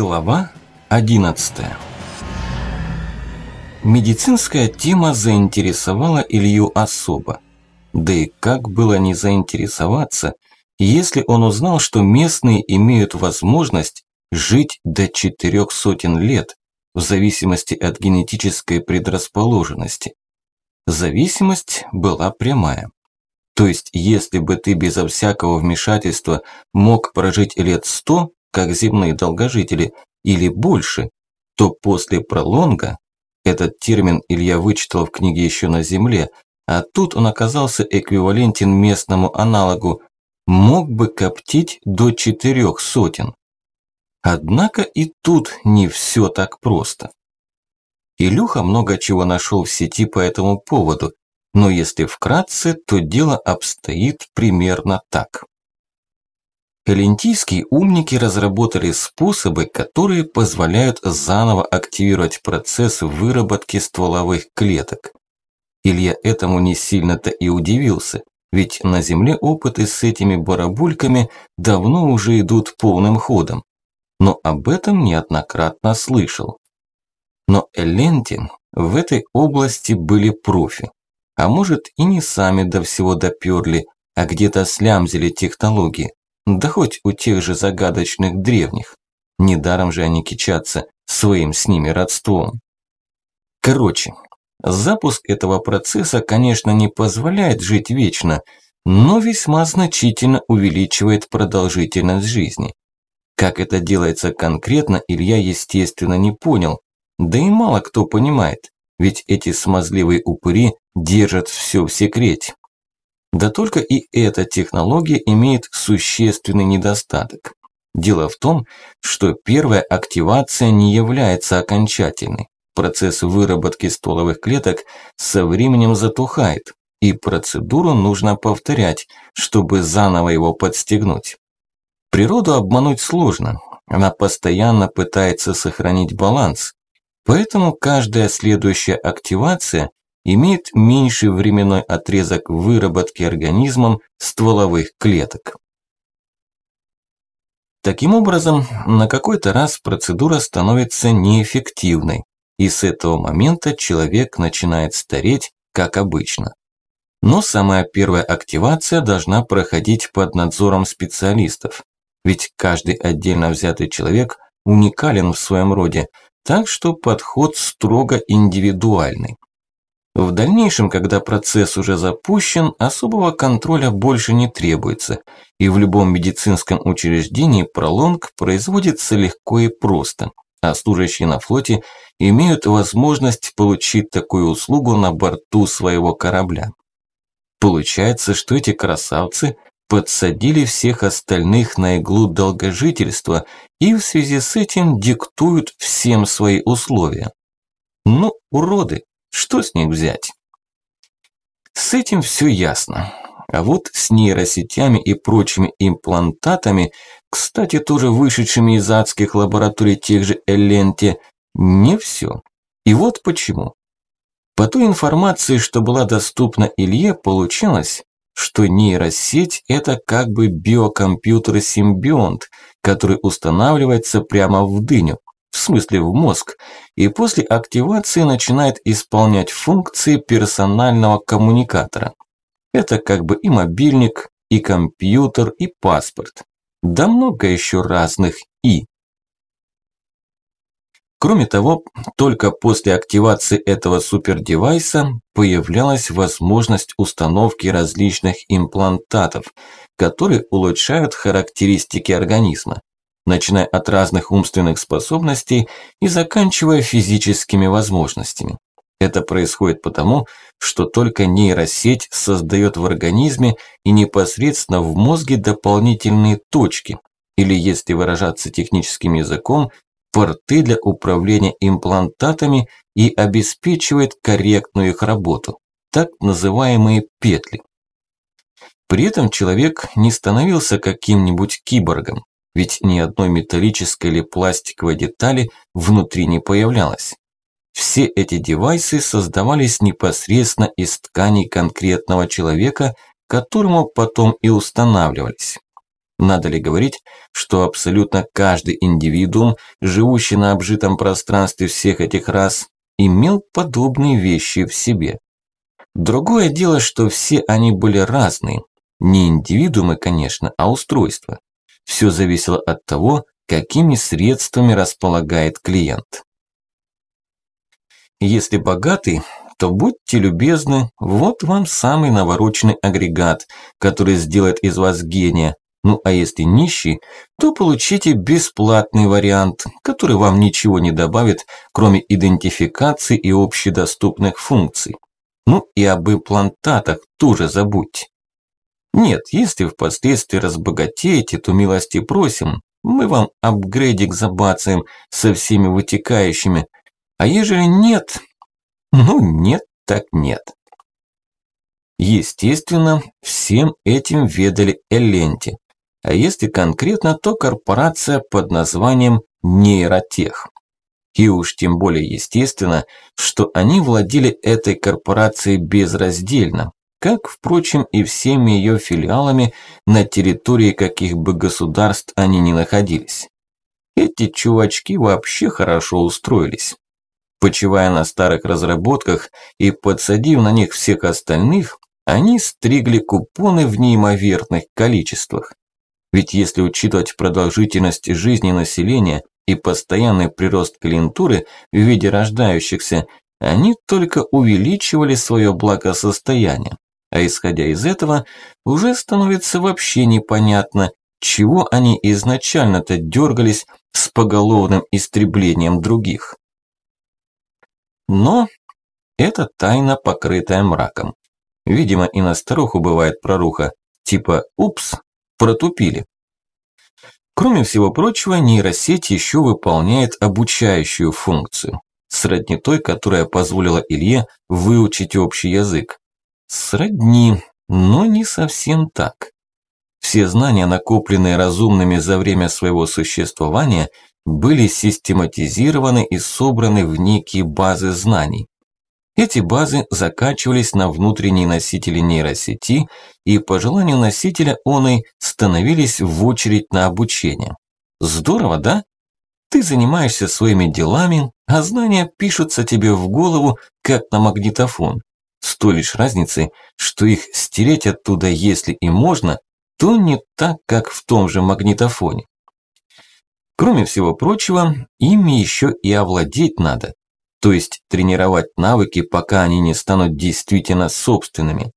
Глава 11 Медицинская тема заинтересовала Илью особо. Да и как было не заинтересоваться, если он узнал, что местные имеют возможность жить до четырех сотен лет, в зависимости от генетической предрасположенности. Зависимость была прямая. То есть, если бы ты безо всякого вмешательства мог прожить лет сто, как земные долгожители, или больше, то после пролонга, этот термин Илья вычитал в книге еще на Земле, а тут он оказался эквивалентен местному аналогу, мог бы коптить до четырех сотен. Однако и тут не все так просто. Илюха много чего нашел в сети по этому поводу, но если вкратце, то дело обстоит примерно так. Элентийские умники разработали способы, которые позволяют заново активировать процесс выработки стволовых клеток. Илья этому не сильно-то и удивился, ведь на Земле опыты с этими барабульками давно уже идут полным ходом. Но об этом неоднократно слышал. Но Эленти в этой области были профи. А может и не сами до всего доперли, а где-то слямзили технологии. Да хоть у тех же загадочных древних. Недаром же они кичатся своим с ними родством. Короче, запуск этого процесса, конечно, не позволяет жить вечно, но весьма значительно увеличивает продолжительность жизни. Как это делается конкретно, Илья, естественно, не понял. Да и мало кто понимает, ведь эти смазливые упыри держат все в секрете. Да только и эта технология имеет существенный недостаток. Дело в том, что первая активация не является окончательной. Процесс выработки стволовых клеток со временем затухает, и процедуру нужно повторять, чтобы заново его подстегнуть. Природу обмануть сложно, она постоянно пытается сохранить баланс, поэтому каждая следующая активация имеет меньший временной отрезок выработки организмом стволовых клеток. Таким образом, на какой-то раз процедура становится неэффективной, и с этого момента человек начинает стареть, как обычно. Но самая первая активация должна проходить под надзором специалистов, ведь каждый отдельно взятый человек уникален в своем роде, так что подход строго индивидуальный. В дальнейшем, когда процесс уже запущен, особого контроля больше не требуется, и в любом медицинском учреждении пролонг производится легко и просто, а служащие на флоте имеют возможность получить такую услугу на борту своего корабля. Получается, что эти красавцы подсадили всех остальных на иглу долгожительства и в связи с этим диктуют всем свои условия. Ну, уроды, что с них взять? С этим все ясно. А вот с нейросетями и прочими имплантатами, кстати, тоже вышедшими из адских лабораторий тех же Эленте, не все. И вот почему. По той информации, что была доступна Илье, получалось, что нейросеть – это как бы биокомпьютер-симбионт, который устанавливается прямо в дыню в смысле в мозг, и после активации начинает исполнять функции персонального коммуникатора. Это как бы и мобильник, и компьютер, и паспорт. Да много еще разных «и». Кроме того, только после активации этого супердевайса появлялась возможность установки различных имплантатов, которые улучшают характеристики организма начиная от разных умственных способностей и заканчивая физическими возможностями. Это происходит потому, что только нейросеть создает в организме и непосредственно в мозге дополнительные точки, или, если выражаться техническим языком, порты для управления имплантатами и обеспечивает корректную их работу, так называемые петли. При этом человек не становился каким-нибудь киборгом, ведь ни одной металлической или пластиковой детали внутри не появлялось. Все эти девайсы создавались непосредственно из тканей конкретного человека, которому потом и устанавливались. Надо ли говорить, что абсолютно каждый индивидуум, живущий на обжитом пространстве всех этих рас, имел подобные вещи в себе? Другое дело, что все они были разные. Не индивидуумы, конечно, а устройства. Все зависело от того, какими средствами располагает клиент. Если богатый, то будьте любезны, вот вам самый навороченный агрегат, который сделает из вас гения. Ну а если нищий, то получите бесплатный вариант, который вам ничего не добавит, кроме идентификации и общедоступных функций. Ну и об имплантатах тоже забудьте. Нет, если впоследствии разбогатеете, то милости просим, мы вам апгрейдик забацаем со всеми вытекающими. А ежели нет, ну нет так нет. Естественно, всем этим ведали Эленти. А если конкретно, то корпорация под названием Нейротех. И уж тем более естественно, что они владели этой корпорацией безраздельно, как, впрочем, и всеми ее филиалами на территории каких бы государств они ни находились. Эти чувачки вообще хорошо устроились. Почивая на старых разработках и подсадив на них всех остальных, они стригли купоны в неимоверных количествах. Ведь если учитывать продолжительность жизни населения и постоянный прирост клиентуры в виде рождающихся, они только увеличивали свое благосостояние. А исходя из этого, уже становится вообще непонятно, чего они изначально-то дергались с поголовным истреблением других. Но это тайна, покрытая мраком. Видимо, и на старуху бывает проруха, типа «упс, протупили». Кроме всего прочего, нейросеть еще выполняет обучающую функцию, сродни той, которая позволила Илье выучить общий язык. Сродни, но не совсем так. Все знания, накопленные разумными за время своего существования, были систематизированы и собраны в некие базы знаний. Эти базы закачивались на внутренние носители нейросети и по желанию носителя оной становились в очередь на обучение. Здорово, да? Ты занимаешься своими делами, а знания пишутся тебе в голову, как на магнитофон. Той лишь разницей, что их стереть оттуда, если и можно, то не так, как в том же магнитофоне. Кроме всего прочего, ими еще и овладеть надо, то есть тренировать навыки, пока они не станут действительно собственными.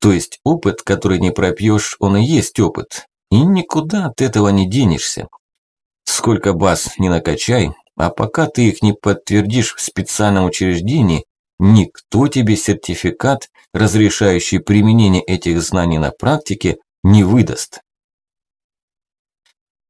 То есть опыт, который не пропьешь, он и есть опыт, и никуда от этого не денешься. Сколько баз не накачай, а пока ты их не подтвердишь в специальном учреждении, Никто тебе сертификат, разрешающий применение этих знаний на практике, не выдаст.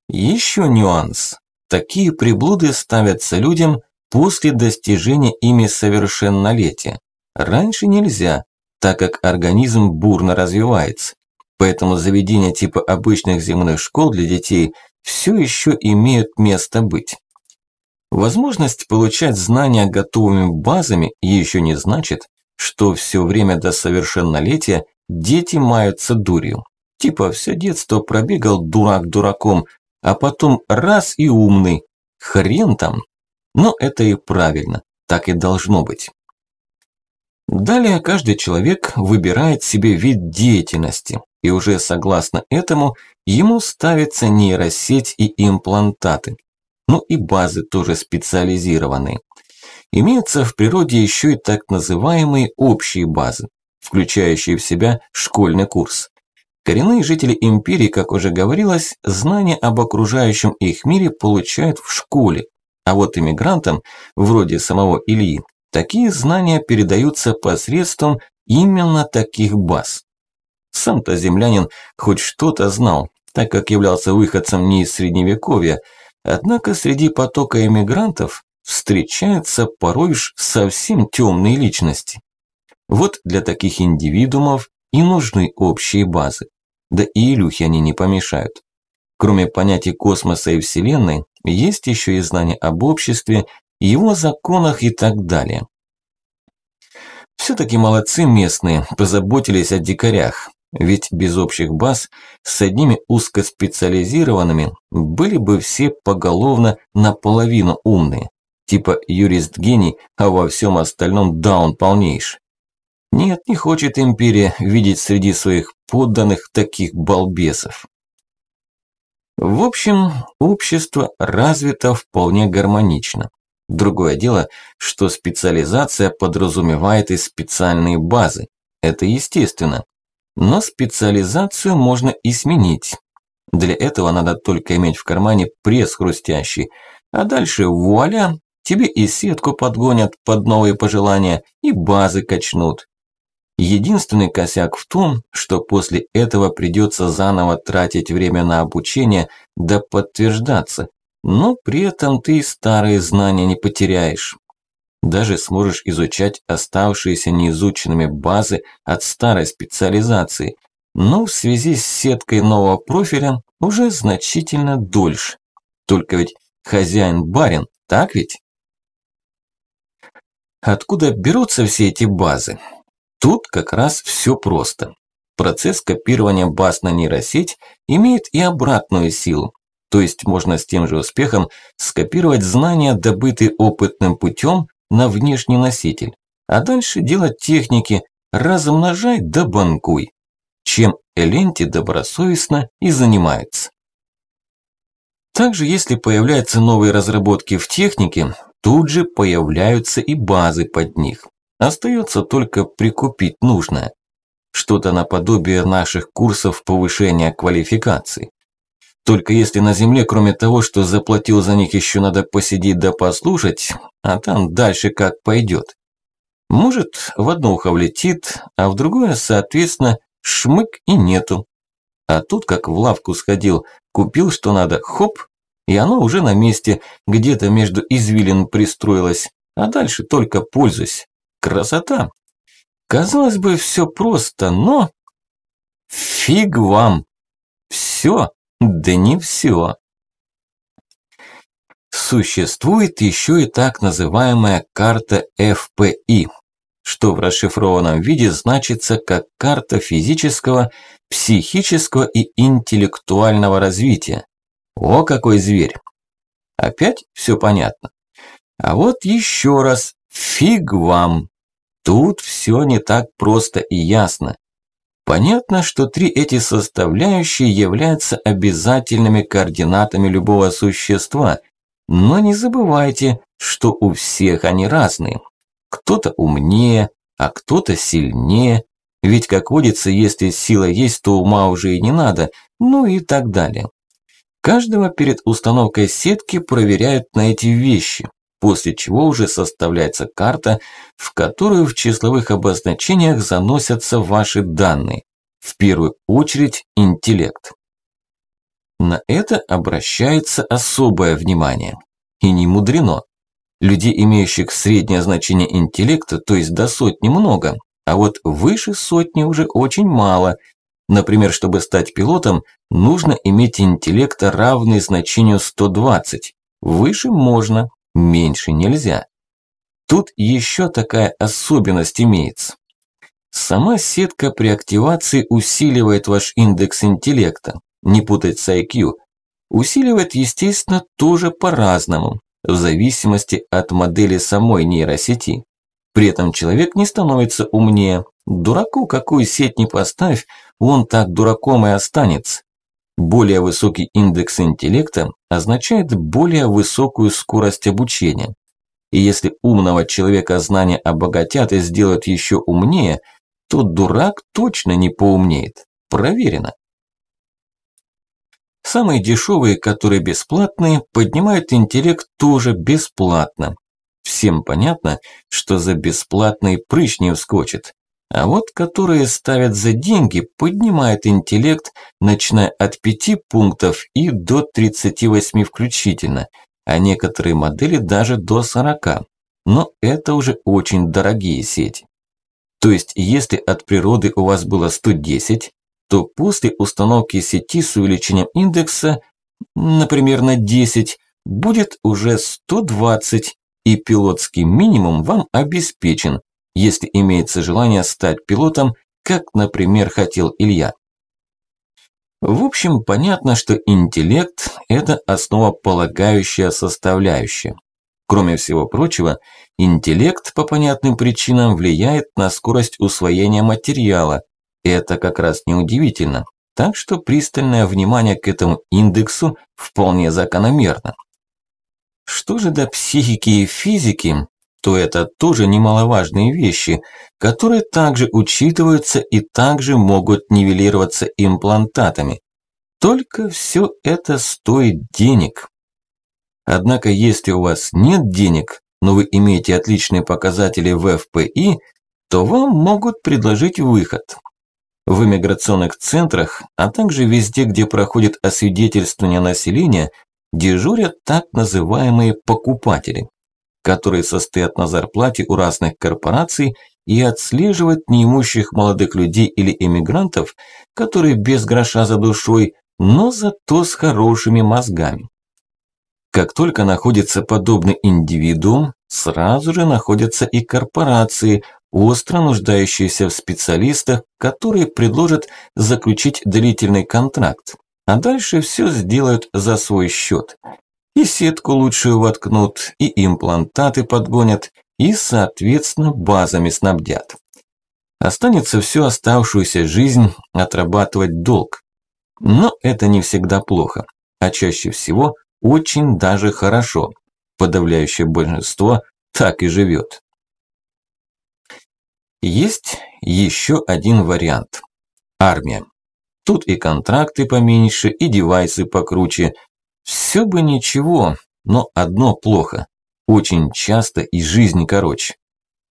Еще нюанс. Такие приблуды ставятся людям после достижения ими совершеннолетия. Раньше нельзя, так как организм бурно развивается. Поэтому заведения типа обычных земных школ для детей все еще имеют место быть. Возможность получать знания готовыми базами еще не значит, что все время до совершеннолетия дети маются дурью. Типа все детство пробегал дурак дураком, а потом раз и умный. Хрен там. Но это и правильно, так и должно быть. Далее каждый человек выбирает себе вид деятельности, и уже согласно этому ему ставится нейросеть и имплантаты ну и базы тоже специализированные. Имеются в природе еще и так называемые общие базы, включающие в себя школьный курс. Коренные жители империи, как уже говорилось, знания об окружающем их мире получают в школе, а вот иммигрантам, вроде самого Ильи, такие знания передаются посредством именно таких баз. Сам-то землянин хоть что-то знал, так как являлся выходцем не из средневековья, Однако среди потока эмигрантов встречаются порой уж совсем темные личности. Вот для таких индивидуумов и нужны общие базы. Да и Илюхе они не помешают. Кроме понятий космоса и Вселенной, есть еще и знания об обществе, его законах и так далее. Все-таки молодцы местные, позаботились о дикарях, Ведь без общих баз с одними узкоспециализированными были бы все поголовно наполовину умные. Типа юрист-гений, а во всем остальном даун полнейший. Нет, не хочет империя видеть среди своих подданных таких балбесов. В общем, общество развито вполне гармонично. Другое дело, что специализация подразумевает и специальные базы. Это естественно. Но специализацию можно и сменить. Для этого надо только иметь в кармане пресс хрустящий, а дальше вуаля, тебе и сетку подгонят под новые пожелания, и базы качнут. Единственный косяк в том, что после этого придется заново тратить время на обучение да подтверждаться, но при этом ты старые знания не потеряешь. Даже сможешь изучать оставшиеся неизученными базы от старой специализации, но в связи с сеткой нового профиля уже значительно дольше. Только ведь хозяин-барин, так ведь? Откуда берутся все эти базы? Тут как раз все просто. Процесс копирования баз на нейросеть имеет и обратную силу. То есть можно с тем же успехом скопировать знания, добытые опытным путем, на внешний носитель. А дальше делать техники, размножай да банкуй. Чем Эленти добросовестно и занимается. Также, если появляются новые разработки в технике, тут же появляются и базы под них. Остается только прикупить нужное. Что-то наподобие наших курсов повышения квалификации. Только если на земле, кроме того, что заплатил за них, еще надо посидеть да послушать, а там дальше как пойдет. Может, в одно ухо влетит, а в другое, соответственно, шмык и нету. А тут, как в лавку сходил, купил, что надо, хоп, и оно уже на месте, где-то между извилин пристроилось, а дальше только пользуйся. Красота! Казалось бы, все просто, но... Фиг вам! Все, да не все. Существует еще и так называемая карта ФПИ, что в расшифрованном виде значится как карта физического, психического и интеллектуального развития. О, какой зверь! Опять все понятно. А вот еще раз, фиг вам. Тут все не так просто и ясно. Понятно, что три эти составляющие являются обязательными координатами любого существа, но не забывайте, что у всех они разные. Кто-то умнее, а кто-то сильнее. Ведь, как водится, если сила есть, то ума уже и не надо, ну и так далее. Каждого перед установкой сетки проверяют на эти вещи, после чего уже составляется карта, в которую в числовых обозначениях заносятся ваши данные. В первую очередь интеллект. На это обращается особое внимание. И не мудрено. Людей, имеющих среднее значение интеллекта, то есть до сотни много, а вот выше сотни уже очень мало. Например, чтобы стать пилотом, нужно иметь интеллекта равный значению 120. Выше можно, меньше нельзя. Тут еще такая особенность имеется. Сама сетка при активации усиливает ваш индекс интеллекта не путать с IQ, усиливает, естественно, тоже по-разному, в зависимости от модели самой нейросети. При этом человек не становится умнее. Дураку какую сеть не поставь, он так дураком и останется. Более высокий индекс интеллекта означает более высокую скорость обучения. И если умного человека знания обогатят и сделают еще умнее, то дурак точно не поумнеет. Проверено. Самые дешевые, которые бесплатные, поднимают интеллект тоже бесплатно. Всем понятно, что за бесплатный прыщ не вскочит. А вот которые ставят за деньги, поднимают интеллект, начиная от 5 пунктов и до 38 включительно, а некоторые модели даже до 40. Но это уже очень дорогие сети. То есть, если от природы у вас было 110, то после установки сети с увеличением индекса, например, на 10, будет уже 120, и пилотский минимум вам обеспечен, если имеется желание стать пилотом, как, например, хотел Илья. В общем, понятно, что интеллект – это основополагающая составляющая. Кроме всего прочего, интеллект по понятным причинам влияет на скорость усвоения материала. Это как раз неудивительно. Так что пристальное внимание к этому индексу вполне закономерно. Что же до психики и физики, то это тоже немаловажные вещи, которые также учитываются и также могут нивелироваться имплантатами. Только все это стоит денег. Однако, если у вас нет денег, но вы имеете отличные показатели в ФПИ, то вам могут предложить выход. В иммиграционных центрах, а также везде, где проходит освидетельствование населения, дежурят так называемые покупатели которые состоят на зарплате у разных корпораций и отслеживают неимущих молодых людей или эмигрантов, которые без гроша за душой, но зато с хорошими мозгами. Как только находится подобный индивидуум, сразу же находятся и корпорации, остро нуждающиеся в специалистах, которые предложат заключить длительный контракт, а дальше все сделают за свой счет. И сетку лучшую воткнут, и имплантаты подгонят, и, соответственно, базами снабдят. Останется всю оставшуюся жизнь отрабатывать долг. Но это не всегда плохо, а чаще всего очень даже хорошо. Подавляющее большинство так и живет. Есть еще один вариант. Армия. Тут и контракты поменьше, и девайсы покруче, все бы ничего, но одно плохо. Очень часто и жизнь короче.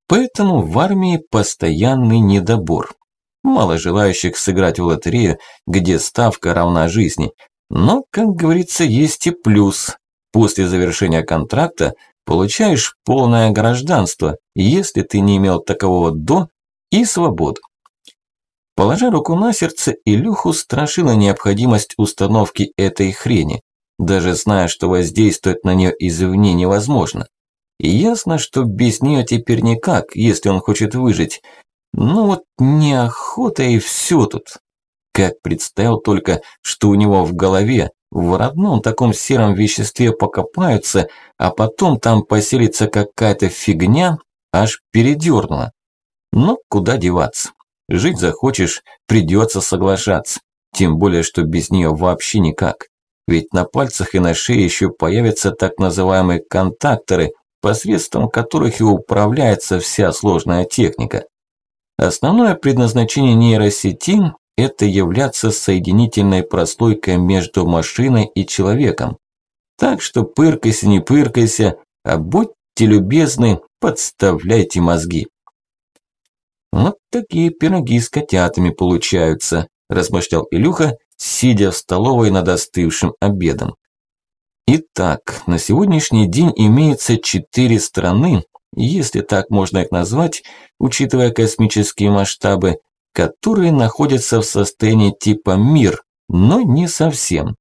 Поэтому в армии постоянный недобор. Мало желающих сыграть в лотерею, где ставка равна жизни. Но, как говорится, есть и плюс. После завершения контракта получаешь полное гражданство, если ты не имел такового до, и свободу. Положа руку на сердце, Илюху страшила необходимость установки этой хрени даже зная, что воздействовать на нее извне невозможно. И ясно, что без нее теперь никак, если он хочет выжить. Ну вот неохота и все тут. Как представил только, что у него в голове в родном таком сером веществе покопаются, а потом там поселится какая-то фигня, аж передернуло. Но куда деваться? Жить захочешь, придется соглашаться. Тем более, что без нее вообще никак. Ведь на пальцах и на шее еще появятся так называемые контакторы, посредством которых и управляется вся сложная техника. Основное предназначение нейросети – это являться соединительной прослойкой между машиной и человеком. Так что пыркайся, не пыркайся, а будьте любезны, подставляйте мозги. Вот такие пироги с котятами получаются, размышлял Илюха, сидя в столовой над остывшим обедом. Итак, на сегодняшний день имеется четыре страны, если так можно их назвать, учитывая космические масштабы, которые находятся в состоянии типа мир, но не совсем.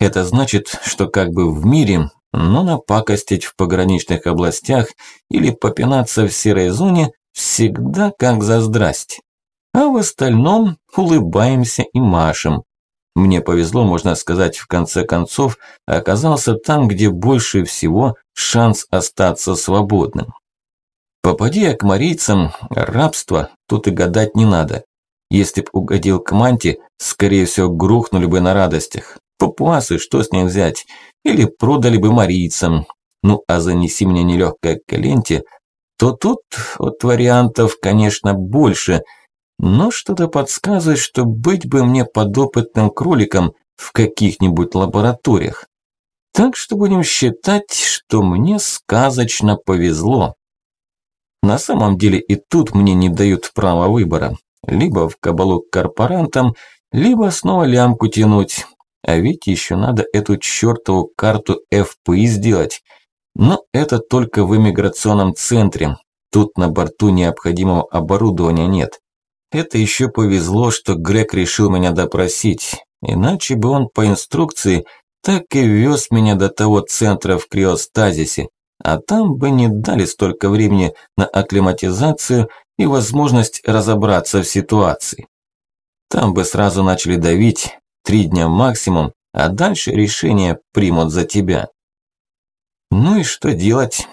Это значит, что как бы в мире, но напакостить в пограничных областях или попинаться в серой зоне всегда как за здрасте. А в остальном улыбаемся и машем. Мне повезло, можно сказать, в конце концов, оказался там, где больше всего шанс остаться свободным. Попади я к марийцам, рабство тут и гадать не надо. Если б угодил к манте, скорее всего, грохнули бы на радостях. Папуасы, что с ним взять? Или продали бы марийцам. Ну, а занеси мне нелегкое к ленте, то тут от вариантов, конечно, больше – но что-то подсказывает, что быть бы мне подопытным кроликом в каких-нибудь лабораториях. Так что будем считать, что мне сказочно повезло. На самом деле и тут мне не дают права выбора. Либо в кабалу к корпорантам, либо снова лямку тянуть. А ведь еще надо эту чертову карту ФПИ сделать. Но это только в иммиграционном центре. Тут на борту необходимого оборудования нет. Это еще повезло, что Грег решил меня допросить, иначе бы он по инструкции так и вез меня до того центра в криостазисе, а там бы не дали столько времени на акклиматизацию и возможность разобраться в ситуации. Там бы сразу начали давить, три дня максимум, а дальше решение примут за тебя. Ну и что делать?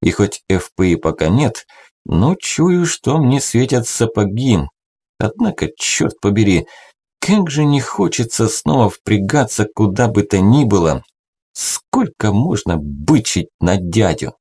И хоть ФПИ пока нет, но чую, что мне светят сапоги. Однако, черт побери, как же не хочется снова впрягаться куда бы то ни было. Сколько можно бычить на дядю?